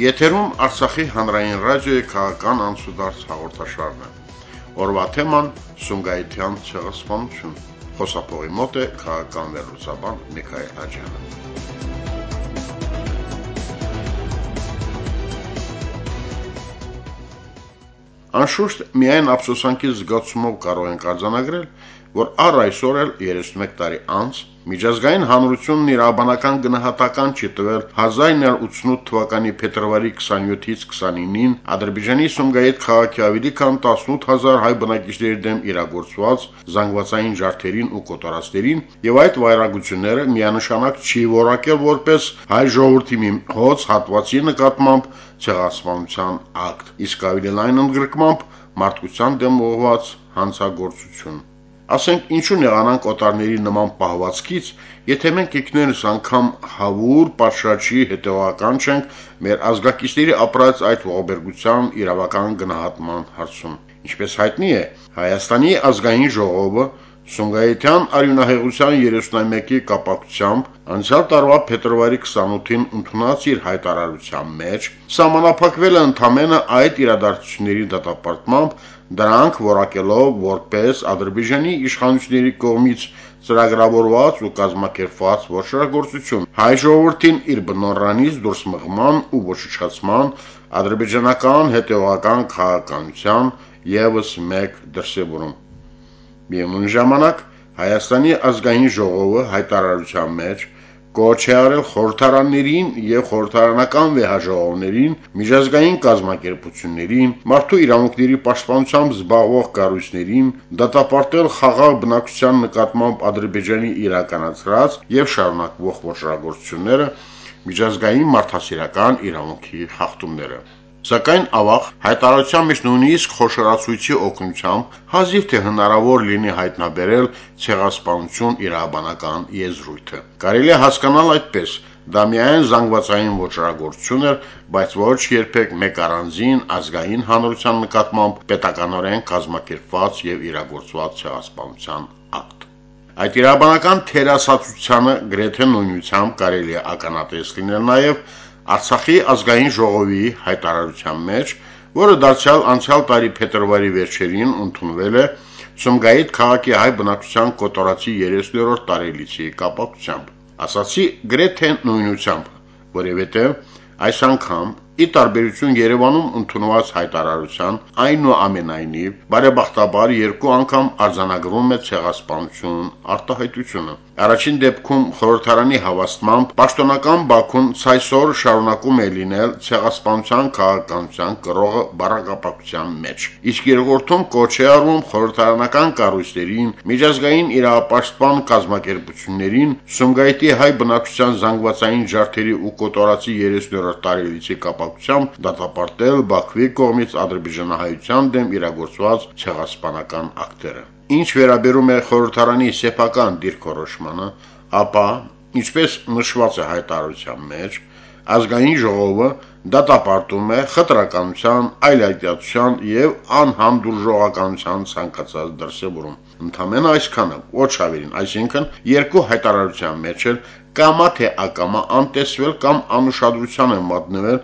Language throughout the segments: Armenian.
Եթերում Արցախի հանրային ռադիոյի քաղաքական անցուդարձ հաղորդաշարն է։ Օրվա թեման՝ Սումգայիթյան ցեղասպանություն։ Խոսափողի մոտ է քաղաքական վերլուծաբան Միքայել Հաջյանը։ Անշուշտ միայն ափսոսանքի զգացումով կարող ենք արձանագրել, որ առ այսօր էլ 31 տարի անց Միջազգային հանրությունն իր աբանական գնահատական չի տվել 1988 թվականի փետրվարի 27-ից 29-ին Ադրբեջանի Սումգայիթ քաղաքի ավելի քան 18000 հայ բնակիչների դեմ իրագործված զանգվածային ջարդերին ու կոտորածներին եւ այդ վայրագությունները միանշանակ չի որակել որպես հայ ժողովրդի մի հոց հատվածի նկատմամբ ցեղասպանության ակտ, իսկ ավելի լայն ընդգրկմամբ մարդկության դեմ ուղղված հանցագործություն։ Ասենք ինչու նեղանանք օտարների նման պահվածքից, եթե մենք ինքներս անգամ հավուր պատշաճի հետևական չենք մեր ազգակիցների ապրած այդ ողբերգության իրավական գնահատման հարցում։ Ինչպես հայտնի է, Հայաստանի ազգային ժողովը Սումգայիթյան արյունահեղության 31-ի կապակցությամբ անցյալ տարվա փետրվարի 28-ին ընդունած իր հայտարարության մեջ սահմանափակվել է ընդամենը այդ իրադարձությունների դատապարտմամբ դրանք որակելով որպես Ադրբեջանի իշխանությունների կողմից ծրագրավորված ու կազմակերպված ոչռագործություն հայ ժողովրդին իր բնորանից դուրս մղման ու ոչնչացման ադրբեջանական հետևողական քաղաքականության եւս մեկ դրսևորում։ Միևնույն ժամանակ Հայաստանի ազգային ժողովը հայտարարության մեջ կոչ է արել խորհրդարաններին եւ խորհրդարանական վեհաժողովներին, միջազգային կազմակերպություններին, մարդու իրավունքների պաշտպանությամբ զբաղվող կառույցներին դատապարտել խաղաղ բնակչության նկատմամբ Ադրբեջանի իրականացրած եւ շարունակվող ոչռագործությունները, միջազգային մարդասիրական իրավունքի խախտումները։ Սակայն ավաղ հայտարարության մեջ նույնիսկ խոշորացույցի օգնությամբ հազիվ թե հնարավոր լինի հայտնաբերել ցեղասպանություն իրավաբանական եզրույթը։ Կարելի է հասկանալ այդպես, դա միայն զանգվածային ոչռագործություն էր, բայց ոչ երբեք մեկ առանձին ազգային հանրության նկատմամբ պետականորեն կազմակերպված եւ իրագործված ցեղասպանության ակտ։ Այդ իրավաբանական թերասացությանը գրեթե նույնությամբ կարելի է ականատես լինել նաեւ Արցախի ազգային ժողովի հայտարարության մեջ, որը դարձյալ անցյալ տարի փետրվարի վերջերին ընդունվել է Սումգայիթ քաղաքի հայ բնակչության կոտորածի 30-րդ տարելիցի կապակցությամբ։ Ասացի գրեթե նույնությամբ, որովհետև այս անգամ Ի տարբերություն Երևանում ընդունված հայտարարության, այնուամենայնիվ, բարեբախտաբար երկու անգամ արձանագրվում է ցեղասպանություն արտահայտությունը։ Առաջին դեպքում խորհրդարանի հավաստմամբ պաշտոնական Բաքուն ցայսօր շարունակում է լինել ցեղասպանության քաղաքականության կրողը բարակապակցության մեջ։ Իսկ երկրորդում կոչ է արվում խորհրդարանական կառույցներին, միջազգային իրավապաշտպան կազմակերպություններին Սումգայիթի հայ բնակչության զանգվածային ջարդերի ու կոտորածի 30-րդ տարելիցի կապակցությամբ դատապարտել Բաքվի կողմից ադրբեջանահայության դեմ իրագործված ցեղասպանական ակտերը։ Ինչ վերաբերում է խորհրդարանի սեփական դիրքորոշմանը, ապա, ինչպես նշված է հայտարարության մեջ, ազգային ժողովը դատապարտում է խտրականության, այլայտյացության եւ անհանդուրժողականության ցանկացած դրսեւորում։ Ընդամենը այսքանը, ոչ ավելին, այսինքն երկու հայտարարության մեջ էլ կամա թե ակամա անտեսվել կամ անուշադրության է մատնվել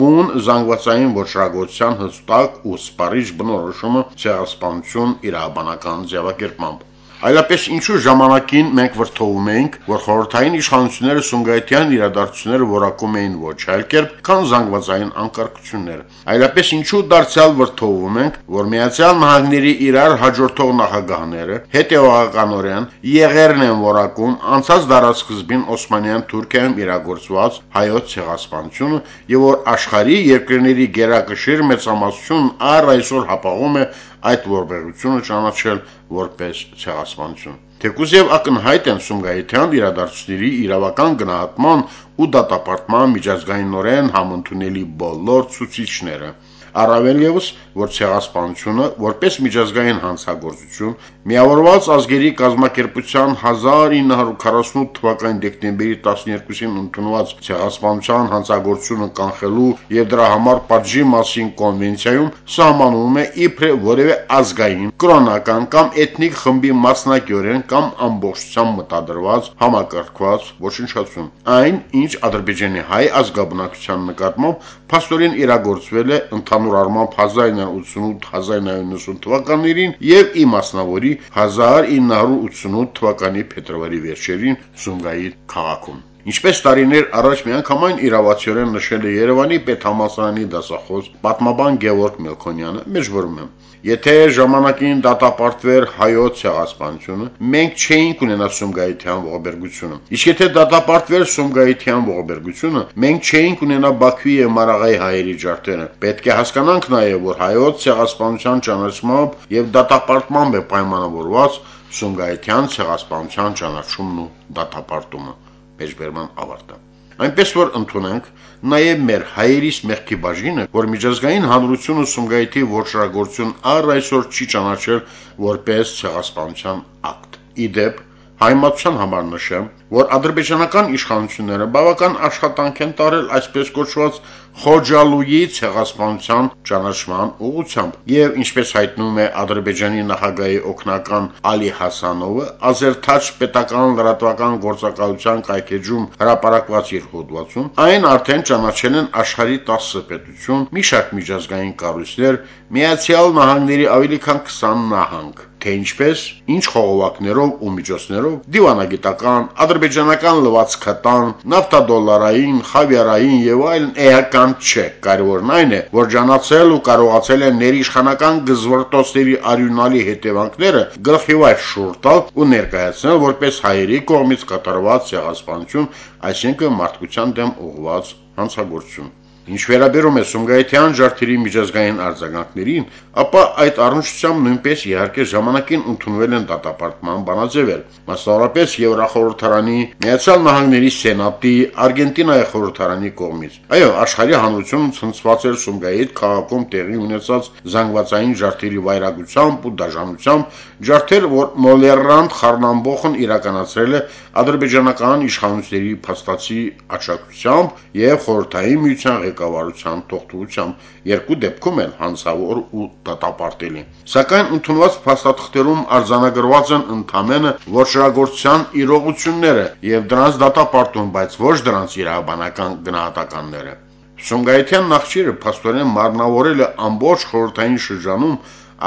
բուն զանգվածային ոչռագործության հստակ ու սպառիչ բնորոշումը ցեղասպանություն իրավաբանական ձևակերպմամբ։ Այլապես ինչու ժամանակին մենք վրթովում էինք, որ խորհրդային իշխանությունները Սումգայիթյան իրադարձությունները որակում էին ոչ այլ կերպ, քան զանգվածային անկարգությունները։ Այլապես ինչու դարձյալ վրթովում ենք, որ Միացյալ Նահանգների իրար հաջորդող նախագահները հետևականորեն եղերն են որակում անցած դարաշրջին Օսմանյան Թուրքիայում իրագործված հայոց ցեղասպանությունը եւ որ աշխարհի երկրների գերակշիռ մեծամասնություն առ այսօր հապաղում է այդ ողբերգությունը ճանաչել որպես ցեղասպանություն։ Թեկուզ եւ ակնհայտ են Սումգայիթյան իրադարձությունների իրավական գնահատման ու դատապարտման միջազգայինորեն համընդունելի բոլոր ցուցիչները։ Առավել եւս որ ցեղասպանությունը որպես միջազգային հանցագործություն միավորված ազգերի կազմակերպության 1948 թվականի դեկտեմբերի 12-ին ընդունված ցեղասպանության հանցագործությունը կանխելու եւ դրա համար պատժի մասին կոնվենցիայում սահմանվում է իբրե որևէ ազգային, կրոնական կամ էթնիկ խմբի մասնակիորեն կամ ամբողջությամբ մտադրված, համակարգված ոչնչացում։ Այն, ինչ Ադրբեջանի հայ ազգաբնակության նկատմամբ փաստորեն իրագործվել է ընդհանուր առմամբ 1988-1990 թվականներին եւ ի մասնավորի 1988 թվականի փետրվարի վերջերին Սումգայի քաղաքում։ Ինչպես տարիներ առաջ միանգամայն իրավացիորեն նշել է Երևանի պետհամասարանի դասախոս պատմաբան Գևորգ Մելքոնյանը, մեջբուրում եմ, եթե ժամանակին դատապարտվեր հայոց ցեղասպանությունը, մենք չէինք ունենա Սումգայիթյան ողբերգությունը։ Իսկ եթե դատապարտվեր Սումգայիթյան ողբերգությունը, մենք չէինք ունենա Բաքվի եւ Մարաղայի հայերի ջարդերը։ Պետք է հասկանանք նաեւ, որ հայոց ցեղասպանության ճանաչմամբ եւ դատապարտմամբ է պայմանավորված Սումգայիթյան ցեղասպանության ճանաչումն ու դատապարտումը։ Մեջբերման ավարտը։ Այնպես որ ընդունենք նաև մեր հայերիս մեղքի բաժինը, որ միջազգային հանրությունը Սումգայիթի ոչրագործություն առ այսօր չի ճանաչել որպես ցեղասպանության ակտ։ Իդեպ Հայմատության համար նշեմ, որ ադրբեջանական իշխանությունները բավական աշխատանք են տարել այսպես կոչված Խոջալուի ցեղասպանության ճանաչման ուղղությամբ եւ ինչպես հայտնում է Ադրբեջանի նախագահի օկնական Ալի Հասանովը Ազերթաչ պետական լրատվական գործակալության կայքեջում հրապարակված իր հոդվածում այն արդեն ճանաչել են աշխարհի 10 պետություն մի շարք միջազգային կառույցներ Միացյալ Նահանգների ավելի քան 20 նահանգ թե ինչպես, ինչ խողովակներով ու միջոցներով դիվանագիտական, ադրբեջանական լվացքատան, նավթադոլարային, խավիարային եւ այլն էական չէ։ Կարևորն այն է, որ ճանաչել ու կարողացել են ներիշխանական գզվռտոցների արյունալի հետևանքները գլխիվայր շուռ տալ ու ներկայացնել որպես հայերի կողմից կատարված ցեղասպանություն, այսինքն մարդկության դեմ ուղղված հանցագործություն։ Ինչ վերաբերում է Սումգայիթյան ջարդերի միջազգային արձագանքներին, ապա այդ առնչությամբ նույնպես իհարկե ժամանակին ընդունվել են դատապարտման բանաձևեր, մասնավորապես Եվրախորհրդարանի, Միացյալ Նահանգների Սենատի, Արգենտինայի խորհրդարանի կողմից։ Այո, աշխարհի հանրությունը ցնցված էր Սումգայիթ քաղաքում տեղի ունեցած զանգվածային ջարդերի վայրագությամբ ու դաժանությամբ, ջարդեր, որ Մոլերանդ Խառնամբոխն իրականացրել է ադրբեջանական իշխանությունների փաստացի աջակցությամբ եւ խորհրդային միության ղեկավարության թողտվությամբ երկու դեպքում էլ հանցավոր ու դատապարտելի։ Սակայն ընդունված փաստաթղթերում արձանագրված են ընդամենը ոչրագործության իրողությունները եւ դրանց դատապարտում, բայց ոչ դրանց իրավաբանական գնահատականները։ Սումգայիթյան նախճիրը փաստորեն մարմնավորել է ամբողջ խորհրդային շրջանում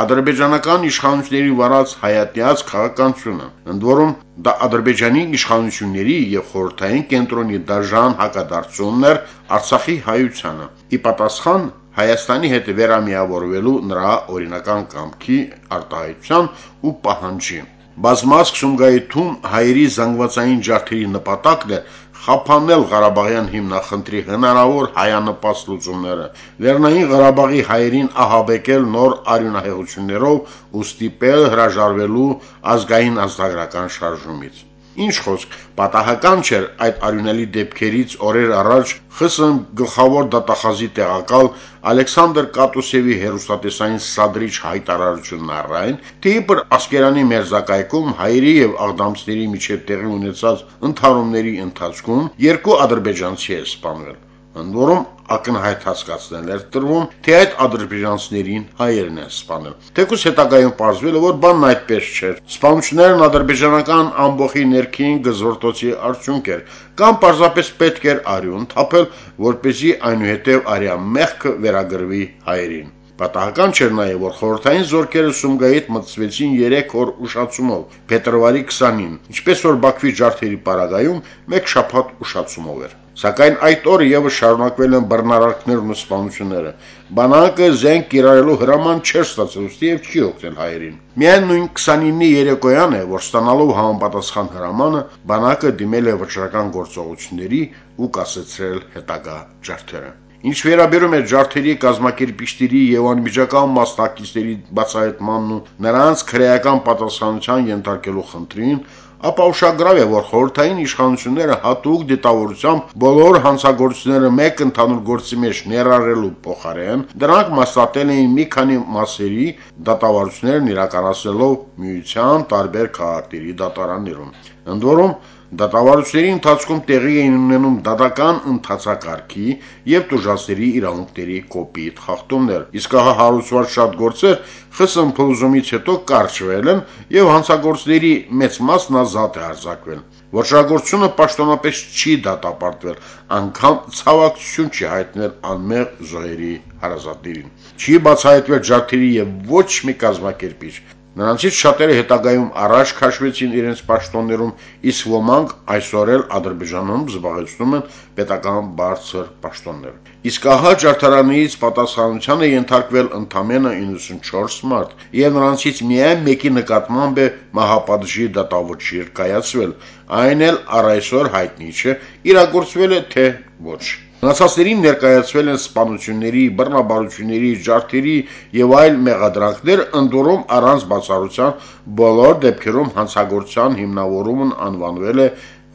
ադրբեջանական իշխանությունների վարած հայատյաց քաղաքականությունը։ Ընդ որում դա ադրբեջանի իշխանությունների եւ խորհրդային կենտրոնի դաժան հակադարձումներ Արցախի հայությանը։ Ի պատասխան Հայաստանի հետ վերամիավորվելու նրա օրինական կամքի արտահայտության ու պահանջի։ Բազմազգ Սումգայիթում հայերի զանգվածային ջարդերի նպատակն է խափանել Ղարաբաղյան հիմնախնդրի հնարավոր հայանպաստ լուծումները, Լեռնային Ղարաբաղի հայերին ահաբեկել նոր արյունահեղություններով ու ստիպել հրաժարվելու ազգային ազգագրական շարժումից։ Ինչ խոսք, պատահական չէր այդ արյունալի դեպքերից օրեր առաջ ԽՍՀՄ գլխավոր դատախազի տեղակալ Ալեքսանդր Կատուսևի հերոստատեսային սադրիչ հայտարարությունն առայն, թե իբր Ասկերանի մերզակայքում հայերի եւ աղդամցիների միջև տեղի ունեցած ընդհարումների ընթացքում երկու ադրբեջանցի է սպանվել ընդ որում ակնհայտ հասկացնել էր տրվում, թե այդ ադրբեջանցիներին հայերն են սպանել։ Թեկուզ հետագայում պարզվել է, որ բանն այդպես չէր։ Սպանություններն ադրբեջանական ամբողջի ներքին գզորդոցի արդյունք էր, կամ պարզապես պետք էր արյուն թափել, որ เป զի այնուհետև արյան մեղքը վերագրվի հայերին։ Պատահական չէր նաև, որ խորհրդային զորքերը Սումգայիթ մտցվեցին 3 օր ուշացումով, փետրվարի 20-ին, ինչպես որ Բաքվի ջարդերի պարագայում 1 շաբաթ ուշացումով էր։ Սակայն այդ օրը եւս շարունակվել են բռնարարքներն ու սպանությունները։ Բանակը զենք կիրառելու հրաման չէր ստացել, եւ չի օգնել հայերին։ Միայն նույն 29-ի երեկոյան է, որ ստանալով համապատասխան հրամանը, բանակը դիմել է վճռական գործողությունների ու կասեցրել հետագա ջարդերը։ Ինչ վերաբերում է ջարդերի կազմակերպիչների եւ անմիջական մասնակիցների բացահայտմանն ու նրանց քրեական պատասխանության ենթարկելու խնդրին, ապա ուշագրավ է, որ խորհրդային իշխանությունները հատուկ դիտավորությամբ բոլոր հանցագործությունները մեկ ընդհանուր գործի մեջ ներառելու փոխարեն դրանք մասնատել էին մի քանի մասերի դատավարություններն իրականացնելով միության տարբեր քաղաքների դատարաններում։ Ընդ որում Դատավարությունների ընթացքում տեղի էին ունենում դատական ընթացակարգի եւ տուժածների իրավունքների կոպիտ խախտումներ։ Իսկ ահա հարուցված շատ գործեր ԽՍՀՄ փլուզումից հետո կարճվել են եւ հանցագործների մեծ մասն ազատ է արձակվել։ Ոչրագործությունը պաշտոնապես չի դատապարտվել, անգամ ցավակցություն չի հայտնել անմեղ զոհերի հարազատներին։ Չի բացահայտվել ջարդերի եւ ոչ մի կազմակերպիչ, Նրանցից շատերը հետագայում առաջ քաշվեցին իրենց պաշտոններում, իսկ ոմանք այսօր էլ Ադրբեջանում զբաղեցնում են պետական բարձր պաշտոններ։ Իսկ ահա ջարդարանից պատասխանությանը ենթարկվել ընդամենը 94 մարդ, եւ նրանցից միայն մեկի նկատմամբ է մահապատժի դատավճիռ կայացվել, այն էլ առ այսօր հայտնի չէ, իրագործվել է թե ոչ։ Մնացածներին ներկայացվել են սպանությունների, բռնաբարությունների, ջարդերի եւ այլ մեղադրանքներ, ընդորում առանց բացառության բոլոր դեպքերում հանցագործության հիմնավորումն անվանվել է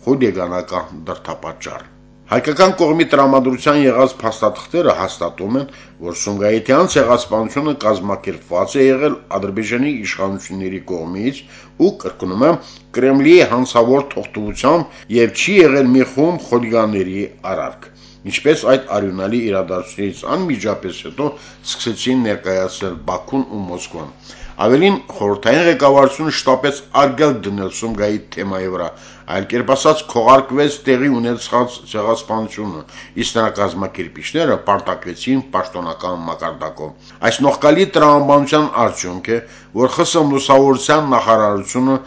խուլիգանական դրդապատճառ։ Հայկական կողմի տրամադրության եղած փաստաթղթերը հաստատում են, որ Սումգայիթյան ցեղասպանությունը կազմակերպված է եղել Ադրբեջանի իշխանությունների կողմից ու կրկնում եմ Կրեմլի հանցավոր թողտվությամբ եւ չի եղել մի խումբ խոլիգանների արարք ինչպես այդ արյունալի իրադարձությունից անմիջապես հետո սկսեցին ներկայացնել Բաքուն ու Մոսկվան։ Ավելին խորհրդային ղեկավարությունը շտապեց արգել դնել Սումգայի թեմայի վրա, այլ կերպ ասած քողարկվեց տեղի ունեցած ցեղասպանությունը, իսկ նրա կազմակերպիչները պարտակվեցին պաշտոնական մակարդակով։ Այս նողկալի տրամաբանության արդյունք է, որ ԽՍՀՄ լուսավորության նախարարությունը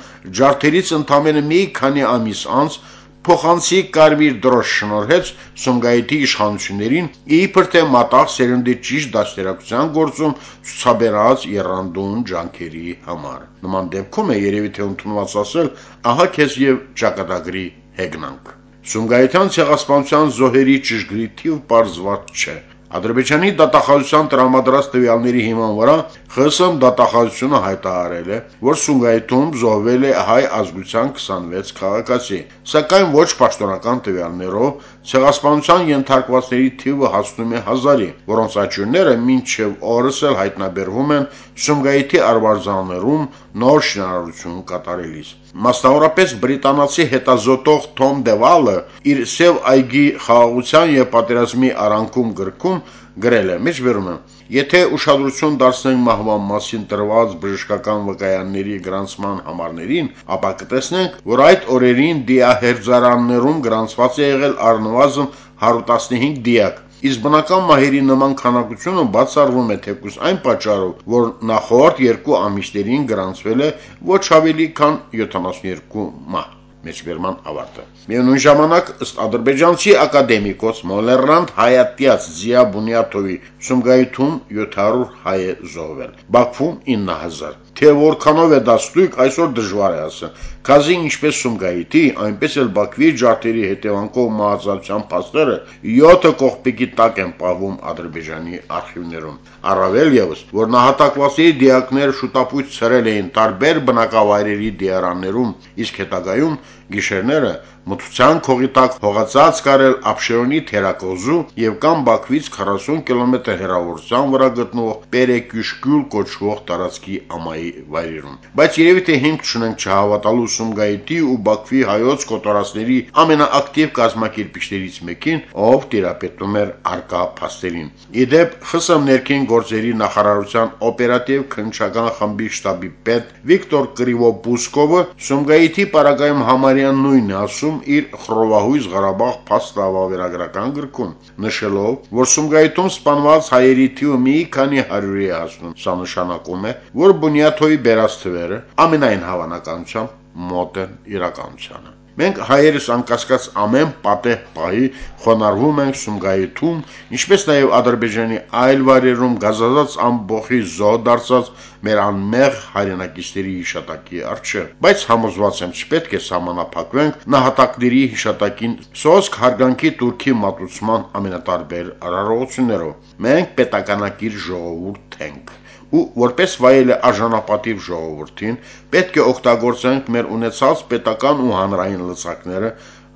ջարդերից ընդամենը մի քանի ամիս անց փոխանցի կարմիր դրոշ շնորհեց Սումգայիթի իշխանություններին իբր թե մատաղ սերնդի ճիշտ դաստիարակության գործում ցուցաբերած երանդուն ջանքերի համար։ Նման դեպքում է երևի թե ընդունված ասել, ահա քեզ եւ ճակատագրի հեգնանք։ Սումգայիթյան ցեղասպանության զոհերի ճշգրիտ թիվ բարձված չէ, Ադրբեջանի դատախազության տրամադրած տվյալների հիման վրա ԽՍՀՄ դատախազությունը հայտարարել է, որ Սումգայիթում զոհվել է հայ ազգության 26 քաղաքացի, սակայն ոչ պաշտոնական տվյալներով ցեղասպանության ենթարկվածների թիվը հասնում է հազարի, որոնց աճյունները մինչև օրս էլ հայտնաբերվում են Սումգայիթի արվարձաններում նոր շինարարություն կատարելիս։ Մասնավորապես բրիտանացի հետազոտող Թոմ Դևալը իր Սև այգի խաղաղության եւ պատերազմի արանքում գրքում գրել է. «Մեջբերում եմ, եթե ուշադրություն դարձնենք մահվան մասին տրված բժշկական վկայանների գրանցման համարներին, ապա կտեսնենք, որ այդ օրերին դիահերձարաններում գրանցված է եղել առնվազն 115 դիակ, իսկ բնական մահերի նման քանակությունը բացառվում է թեկուզ այն պատճառով, որ նախորդ երկու ամիսներին գրանցվել է ոչ ավելի քան 72 մահ մեջբերման ավարտը։ Միևնույն ժամանակ ըստ ադրբեջանցի ակադեմիկոս Մոլերանդ Հայատյաց Զիա Բունյաթովի Սումգայիթում 700 հայ է զոհվել, Բաքվում 9000։ Թե որքանով է դա ստույգ, այսօր դժվար է ասել։ Քազի ինչպես Սումգայիթի, այնպես էլ Բաքվի ջարդերի հետևանքով մահացարության փաստերը 7 կողպիկի տակ են պահվում Ադրբեջանի արխիվներում։ Առավել եւս, որ նահատակվածների դիակներ շուտապույտ ցրել էին տարբեր բնակավայրերի դիարաններում, իսկ հետագայում գիշերները մթության քողի տակ հողացած կարել Աբշերոնի թերակոզու եւ կամ Բաքվից 40 կիլոմետր հեռավորության վրա գտնվող Պերեկյուշկյուլ կոչվող տարածքի ամայի վայրերում։ Բայց երևի թե հիմք չունենք չհավատալու Սումգայիթի ու Բաքվի հայոց կոտորածների ամենաակտիվ կազմակերպիչներից մեկին, ով տիրապետում էր արկա փաստերին։ Իդեպ ԽՍՀՄ ներքին գործերի նախարարության օպերատիվ քննչական խմբի շտաբի պետ Վիկտոր Կրիվոպուսկովը Սումգայիթի պարագայում համարյա նույնն է ասում իր Խռովահույզ Ղարաբաղ փաստավավերագրական գրքում, նշելով, որ Սումգայիթում սպանված հայերի թիվը մի քանի հարյուրի է հասնում։ Սա նշանակում է, որ Բունյաթովի բերած թվերը ամենայն հավանականությամբ մոտ են իրականությանը։ Մենք հայերս անկասկած ամեն պատեհ պահի խոնարհվում ենք Սումգայի թում, ինչպես նաև Ադրբեջանի այլ վայրերում գազազած ամբողջի զոհ դարձած մեր անմեղ հայրենակիցների հիշատակի արժե։ Բայց համոզված եմ, չպետք է համանապակվենք նահատակների հիշատակին սոսկ հարգանքի турքի մատուցման ամենատարբեր արարողություններով։ Մենք պետականակիր ժողովուրդ ենք ու որպես վայել է արժանապատիվ ժողովրդին, պետք է օգտագործենք մեր ունեցած պետական ու հանրային լծակները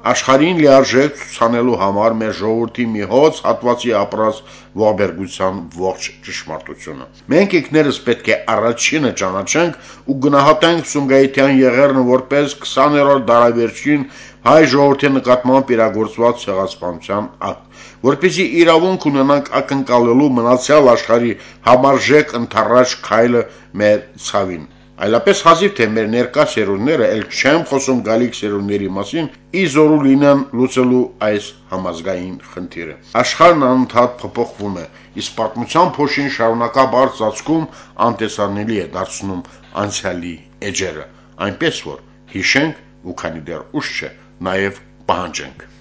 աշխարհին լիարժեք ցուցանելու համար մեր ժողովրդի մի հոց հատվածի ապրած ողբերգության ողջ ճշմարտությունը։ Մենք ինքներս պետք է առաջինը ճանաչենք ու գնահատենք Սումգայիթյան եղերնը որպես 20-րդ դարավերջին հայ ժողովրդի նկատմամբ իրագործված ցեղասպանության ակտ, որպեսզի իրավունք ունենանք ակնկալելու մնացյալ աշխարհի համարժեք ընթառաջ քայլը մեր ցավին Այլապես հազիվ թե մեր ներկա սերունդները, ել չեմ խոսում գալիք սերունդների մասին, իզորու լինեն լուծելու այս համազգային խնդիրը։ Աշխարհն անընդհատ փոփոխվում է, իսկ պատմության փոշին շարունակաբար ծածկում անտեսանելի է դարձնում անցյալի էջերը, այնպես որ հիշենք ու քանի դեռ ուշ չէ, նաև պահանջենք։